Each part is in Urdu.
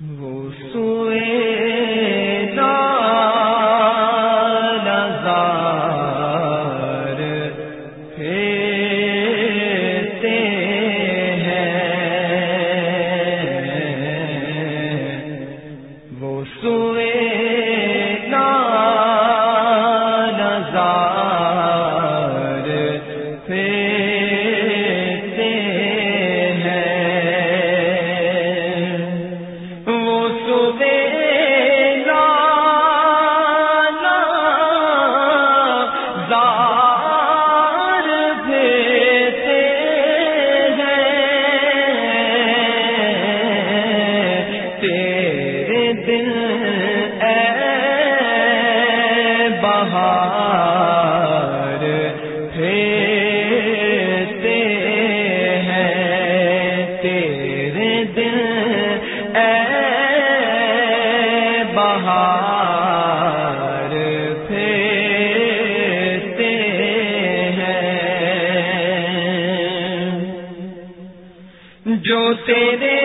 وہ سو تیرے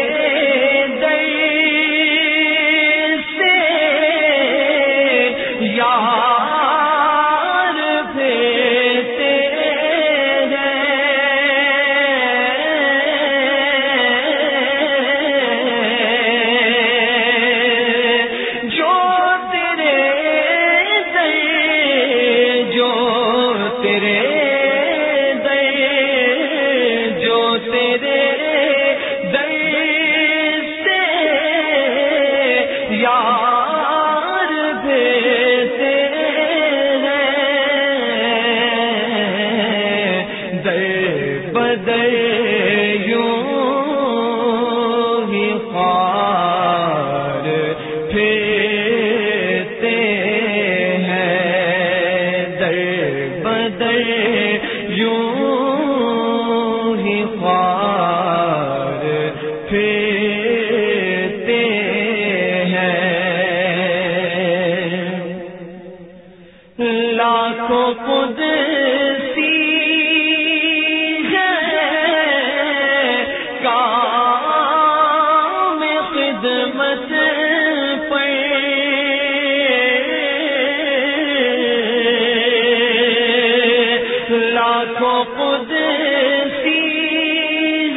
لاکھوں قدسی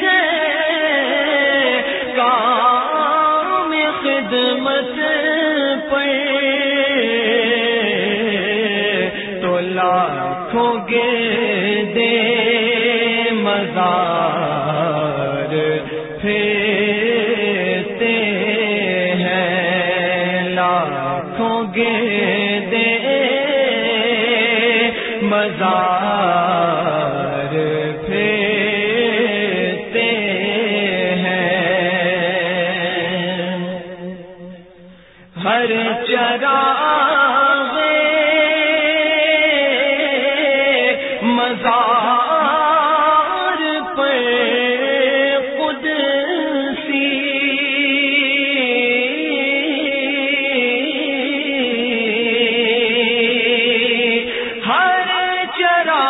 ہے کام خدمت پر۔ دے مزار پھیرتے ہیں۔ لاکھوں گے دے مزار ہر چرا مزار پر قدسی ہر چرا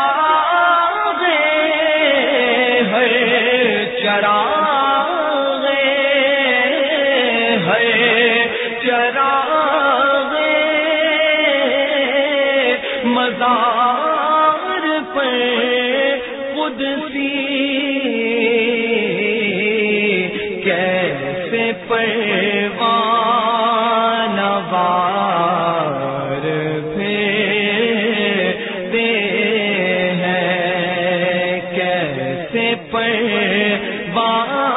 ہر چرا سی کیسے پروان بار دے ہیں؟ کیسے پروان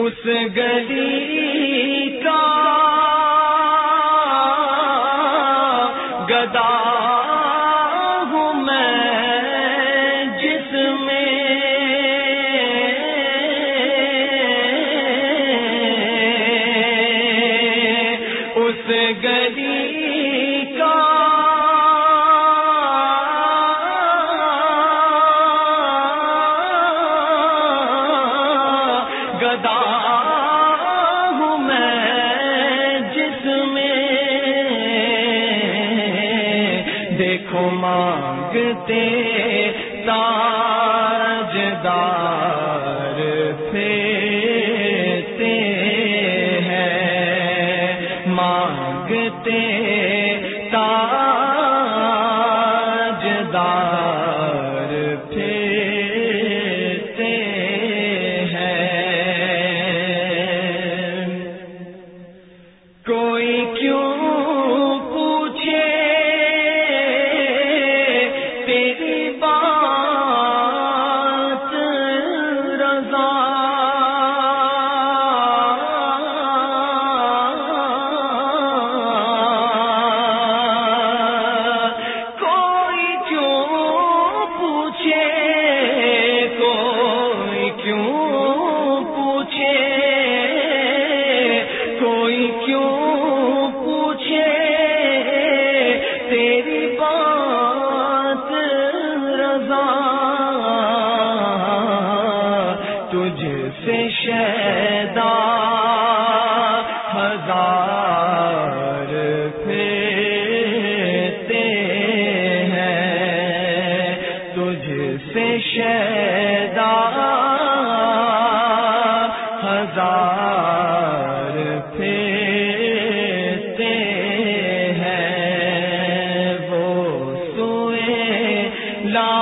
اس گلی کا گدا ہوں میں جس میں اس گلی دیکھو مانگتے تارج دار پھیرتے ہیں۔ مانگتے تارج دار پھیرتے ہیں۔ کوئی کیوں تجھ سے شیدا ہزار پھیرتے ہیں۔ تجھ سے شیدا ہزار پھیرتے ہیں۔ وہ سوئے لا